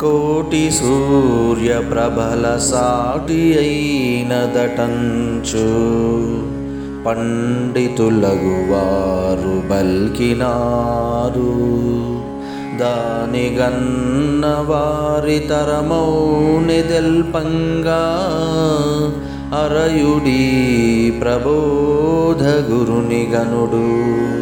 కోటి సూర్య ప్రభల సాటి అయినదటంచు పండితులగు వారు బల్కినారు. దాని గన్న వారి తరమౌనిదెల్పంగా అరయుడి ప్రబోధ గురుని గనుడు